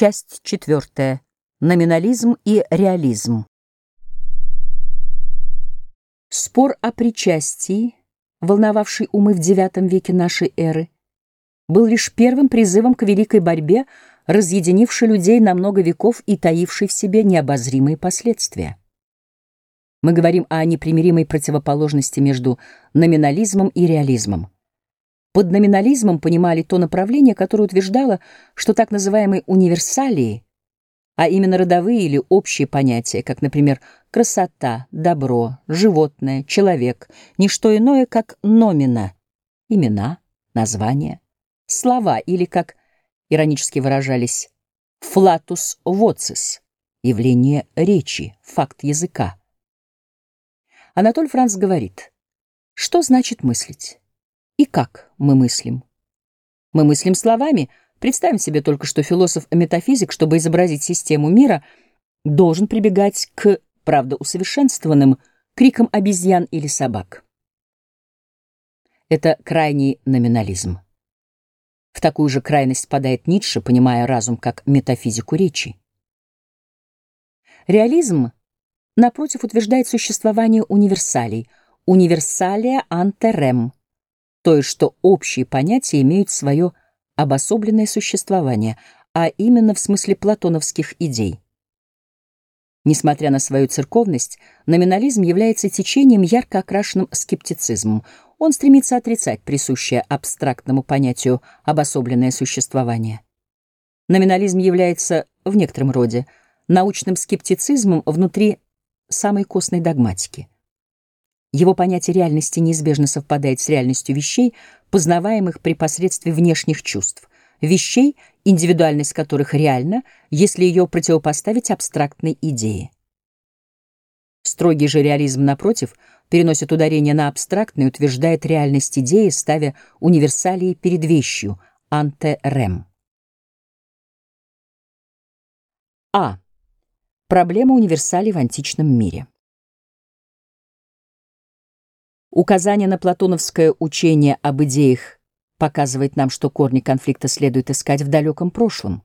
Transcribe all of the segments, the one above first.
Часть четвертая. Номинализм и реализм. Спор о причастии, волновавший умы в IX веке нашей эры, был лишь первым призывом к великой борьбе, разъединившей людей на много веков и таившей в себе необозримые последствия. Мы говорим о непримиримой противоположности между номинализмом и реализмом. Под номинализмом понимали то направление, которое утверждало, что так называемые универсалии, а именно родовые или общие понятия, как, например, красота, добро, животное, человек, не что иное, как номина, имена, названия, слова или, как иронически выражались, флатус воцис, явление речи, факт языка. Анатоль Франц говорит, что значит мыслить? И как мы мыслим? Мы мыслим словами. Представим себе только, что философ-метафизик, чтобы изобразить систему мира, должен прибегать к, правда, усовершенствованным крикам обезьян или собак. Это крайний номинализм. В такую же крайность падает Ницше, понимая разум как метафизику речи. Реализм, напротив, утверждает существование универсалей, универсалия антерем, то есть что общие понятия имеют свое обособленное существование, а именно в смысле платоновских идей. Несмотря на свою церковность, номинализм является течением, ярко окрашенным скептицизмом. Он стремится отрицать присущее абстрактному понятию обособленное существование. Номинализм является, в некотором роде, научным скептицизмом внутри самой костной догматики. Его понятие реальности неизбежно совпадает с реальностью вещей, познаваемых при посредстве внешних чувств, вещей, индивидуальность которых реальна, если ее противопоставить абстрактной идее. Строгий же реализм, напротив, переносит ударение на абстрактное и утверждает реальность идеи, ставя универсалии перед вещью, анте-рем. А. Проблема универсалей в античном мире. Указание на платоновское учение об идеях показывает нам, что корни конфликта следует искать в далеком прошлом.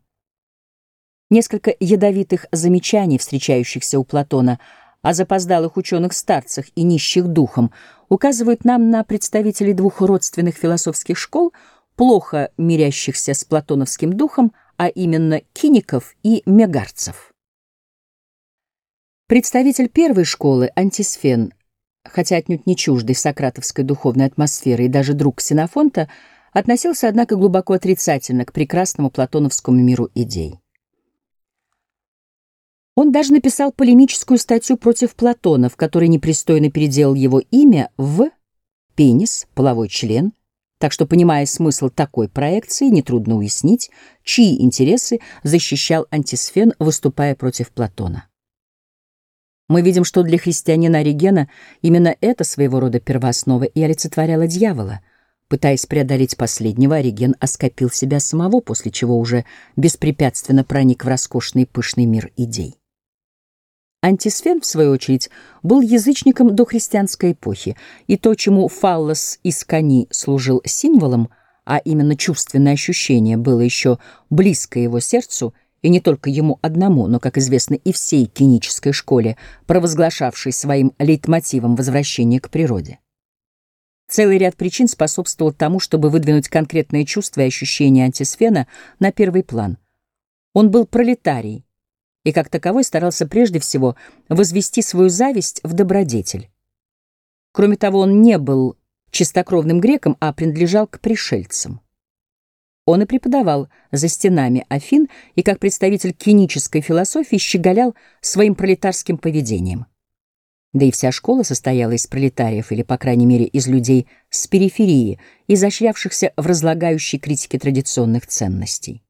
Несколько ядовитых замечаний, встречающихся у Платона, о запоздалых ученых-старцах и нищих духом, указывают нам на представителей двух родственных философских школ, плохо мирящихся с платоновским духом, а именно киников и мегарцев. Представитель первой школы, Антисфен, хотя отнюдь не чуждый сократовской духовной атмосферы и даже друг Ксенофонта, относился, однако, глубоко отрицательно к прекрасному платоновскому миру идей. Он даже написал полемическую статью против Платона, в которой непристойно переделал его имя в «пенис», половой член, так что, понимая смысл такой проекции, нетрудно уяснить, чьи интересы защищал антисфен, выступая против Платона. Мы видим, что для христианина Оригена именно это своего рода первооснова и олицетворяло дьявола. Пытаясь преодолеть последнего, Ориген оскопил себя самого, после чего уже беспрепятственно проник в роскошный пышный мир идей. Антисфен, в свою очередь, был язычником до христианской эпохи, и то, чему фаллос из кони служил символом, а именно чувственное ощущение было еще близко его сердцу — и не только ему одному, но, как известно, и всей кинической школе, провозглашавшей своим лейтмотивом возвращение к природе. Целый ряд причин способствовал тому, чтобы выдвинуть конкретные чувства и ощущения антисфена на первый план. Он был пролетарий и, как таковой, старался прежде всего возвести свою зависть в добродетель. Кроме того, он не был чистокровным греком, а принадлежал к пришельцам. Он и преподавал за стенами Афин и как представитель кинической философии щеголял своим пролетарским поведением. Да и вся школа состояла из пролетариев, или, по крайней мере, из людей с периферии, изощрявшихся в разлагающей критике традиционных ценностей.